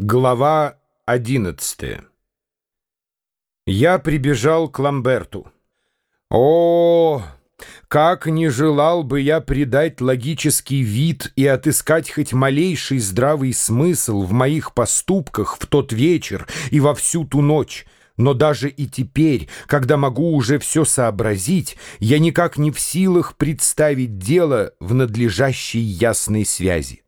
Глава одиннадцатая Я прибежал к Ламберту. О, как не желал бы я придать логический вид и отыскать хоть малейший здравый смысл в моих поступках в тот вечер и во всю ту ночь, но даже и теперь, когда могу уже все сообразить, я никак не в силах представить дело в надлежащей ясной связи.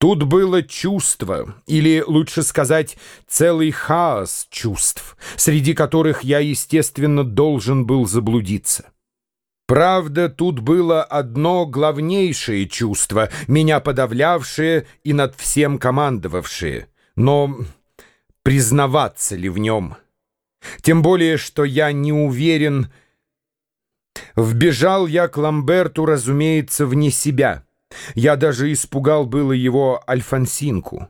Тут было чувство, или, лучше сказать, целый хаос чувств, среди которых я, естественно, должен был заблудиться. Правда, тут было одно главнейшее чувство, меня подавлявшее и над всем командовавшее. Но признаваться ли в нем? Тем более, что я не уверен... Вбежал я к Ламберту, разумеется, вне себя — я даже испугал было его альфонсинку.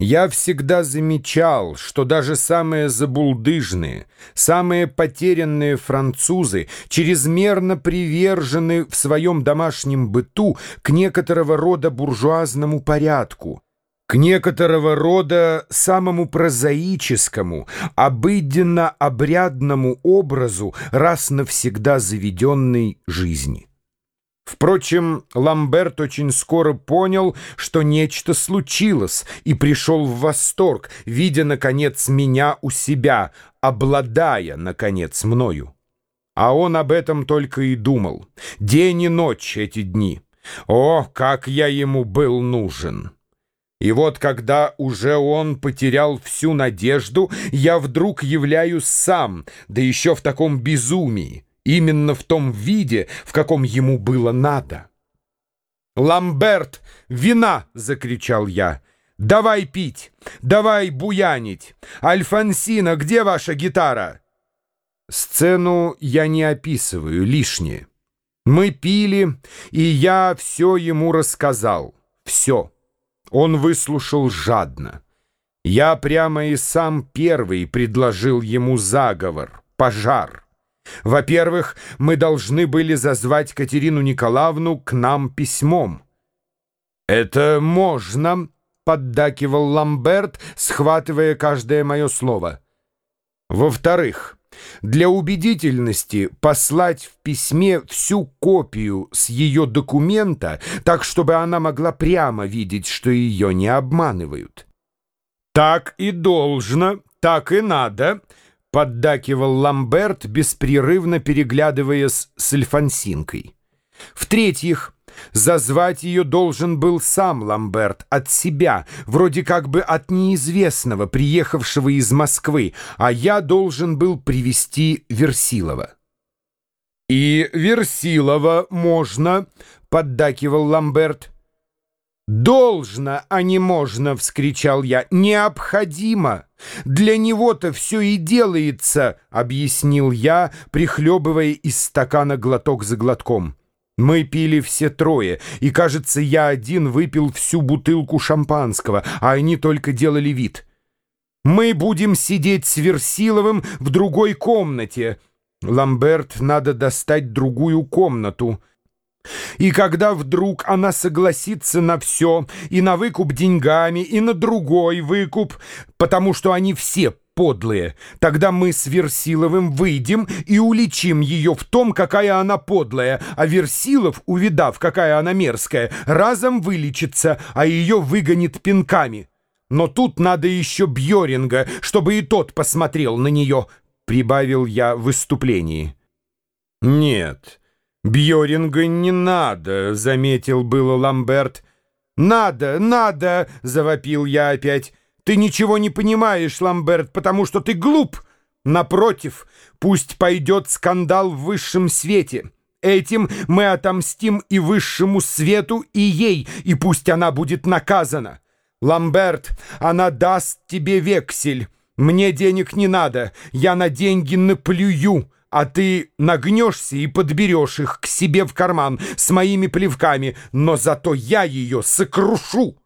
Я всегда замечал, что даже самые забулдыжные, самые потерянные французы чрезмерно привержены в своем домашнем быту к некоторого рода буржуазному порядку, к некоторого рода самому прозаическому, обыденно-обрядному образу раз навсегда заведенной жизни. Впрочем, Ламберт очень скоро понял, что нечто случилось, и пришел в восторг, видя, наконец, меня у себя, обладая, наконец, мною. А он об этом только и думал. День и ночь эти дни. О, как я ему был нужен! И вот когда уже он потерял всю надежду, я вдруг являюсь сам, да еще в таком безумии именно в том виде, в каком ему было надо. «Ламберт, вина!» — закричал я. «Давай пить! Давай буянить! Альфонсина, где ваша гитара?» Сцену я не описываю, лишнее. Мы пили, и я все ему рассказал. Все. Он выслушал жадно. Я прямо и сам первый предложил ему заговор, пожар. Во-первых, мы должны были зазвать Катерину Николаевну к нам письмом. «Это можно», — поддакивал Ламберт, схватывая каждое мое слово. «Во-вторых, для убедительности послать в письме всю копию с ее документа, так, чтобы она могла прямо видеть, что ее не обманывают». «Так и должно, так и надо», поддакивал Ламберт, беспрерывно переглядываясь с Альфонсинкой. В-третьих, зазвать ее должен был сам Ламберт от себя, вроде как бы от неизвестного, приехавшего из Москвы, а я должен был привести Версилова. «И Версилова можно», — поддакивал Ламберт. «Должно, а не можно!» — вскричал я. «Необходимо! Для него-то все и делается!» — объяснил я, прихлебывая из стакана глоток за глотком. Мы пили все трое, и, кажется, я один выпил всю бутылку шампанского, а они только делали вид. «Мы будем сидеть с Версиловым в другой комнате. Ламберт, надо достать другую комнату». И когда вдруг она согласится на все, и на выкуп деньгами, и на другой выкуп, потому что они все подлые, тогда мы с Версиловым выйдем и уличим ее в том, какая она подлая, а Версилов, увидав, какая она мерзкая, разом вылечится, а ее выгонит пинками. Но тут надо еще Бьоринга, чтобы и тот посмотрел на нее, — прибавил я в выступлении. «Нет». «Бьоринга не надо», — заметил было Ламберт. «Надо, надо!» — завопил я опять. «Ты ничего не понимаешь, Ламберт, потому что ты глуп. Напротив, пусть пойдет скандал в высшем свете. Этим мы отомстим и высшему свету, и ей, и пусть она будет наказана. Ламберт, она даст тебе вексель. Мне денег не надо, я на деньги наплюю» а ты нагнешься и подберешь их к себе в карман с моими плевками, но зато я ее сокрушу!»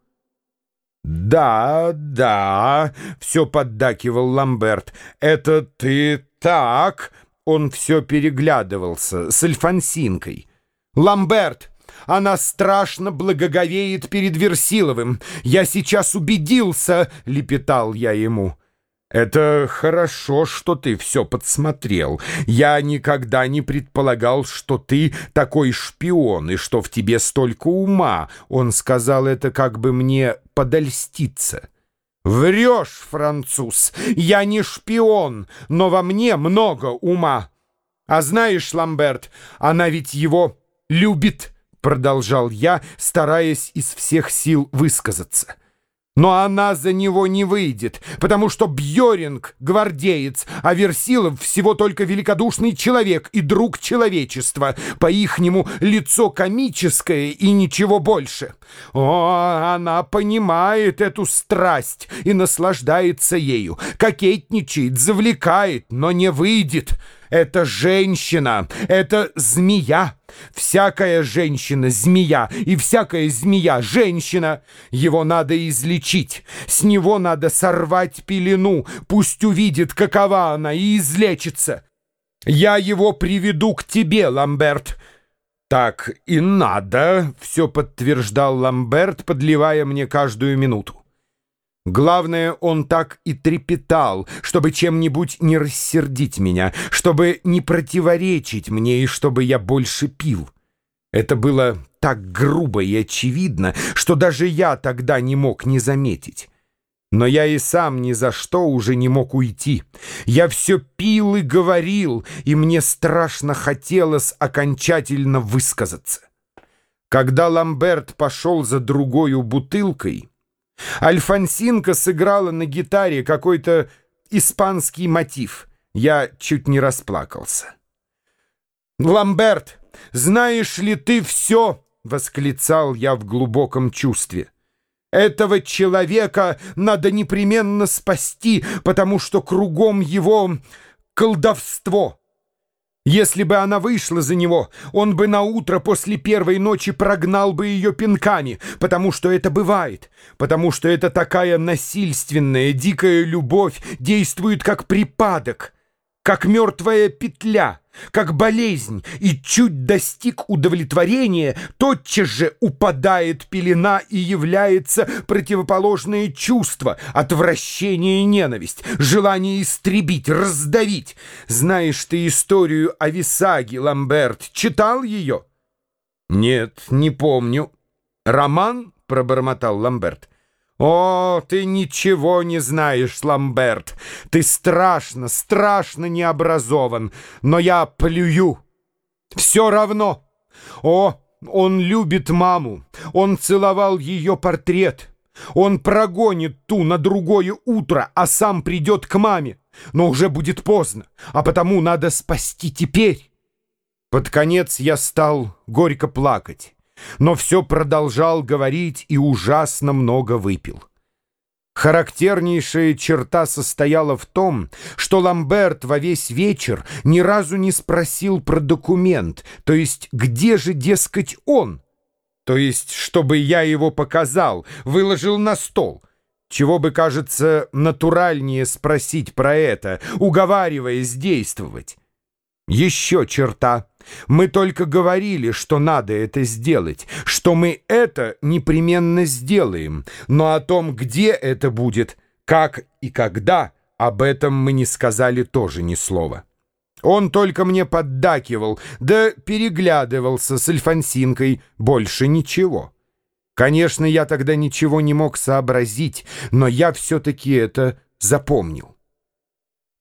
«Да, да», — все поддакивал Ламберт, — «это ты так...» Он все переглядывался с Альфонсинкой. «Ламберт, Она страшно благоговеет перед Версиловым. Я сейчас убедился, — лепетал я ему. «Это хорошо, что ты все подсмотрел. Я никогда не предполагал, что ты такой шпион и что в тебе столько ума». Он сказал это как бы мне подольститься. «Врешь, француз! Я не шпион, но во мне много ума. А знаешь, Ламберт, она ведь его любит». — продолжал я, стараясь из всех сил высказаться. Но она за него не выйдет, потому что Бьоринг — гвардеец, а Версилов всего только великодушный человек и друг человечества. По-ихнему лицо комическое и ничего больше. О, она понимает эту страсть и наслаждается ею, кокетничает, завлекает, но не выйдет. Это женщина, это змея. Всякая женщина — змея, и всякая змея — женщина. Его надо излечить, с него надо сорвать пелену, пусть увидит, какова она, и излечится. Я его приведу к тебе, Ламберт. Так и надо, — все подтверждал Ламберт, подливая мне каждую минуту. Главное, он так и трепетал, чтобы чем-нибудь не рассердить меня, чтобы не противоречить мне и чтобы я больше пил. Это было так грубо и очевидно, что даже я тогда не мог не заметить. Но я и сам ни за что уже не мог уйти. Я все пил и говорил, и мне страшно хотелось окончательно высказаться. Когда Ламберт пошел за другой бутылкой, Альфонсинка сыграла на гитаре какой-то испанский мотив. Я чуть не расплакался. «Ламберт, знаешь ли ты все?» — восклицал я в глубоком чувстве. «Этого человека надо непременно спасти, потому что кругом его колдовство». Если бы она вышла за него, он бы на утро после первой ночи прогнал бы ее пинками, потому что это бывает, потому что это такая насильственная, дикая любовь действует как припадок, как мертвая петля, как болезнь, и чуть достиг удовлетворения, тотчас же упадает пелена и является противоположное чувство, отвращение и ненависть, желание истребить, раздавить. Знаешь ты историю о Висаге, Ламберт? Читал ее? Нет, не помню. Роман? — пробормотал Ламберт. «О, ты ничего не знаешь, Ламберт! Ты страшно, страшно необразован, но я плюю! Все равно! О, он любит маму, он целовал ее портрет, он прогонит ту на другое утро, а сам придет к маме, но уже будет поздно, а потому надо спасти теперь!» Под конец я стал горько плакать но все продолжал говорить и ужасно много выпил. Характернейшая черта состояла в том, что Ламберт во весь вечер ни разу не спросил про документ, то есть где же, дескать, он? То есть, чтобы я его показал, выложил на стол. Чего бы, кажется, натуральнее спросить про это, уговариваясь действовать. Еще черта. Мы только говорили, что надо это сделать, что мы это непременно сделаем, но о том, где это будет, как и когда, об этом мы не сказали тоже ни слова. Он только мне поддакивал, да переглядывался с Альфонсинкой, больше ничего. Конечно, я тогда ничего не мог сообразить, но я все-таки это запомнил.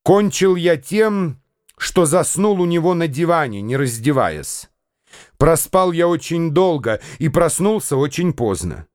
Кончил я тем что заснул у него на диване, не раздеваясь. Проспал я очень долго и проснулся очень поздно.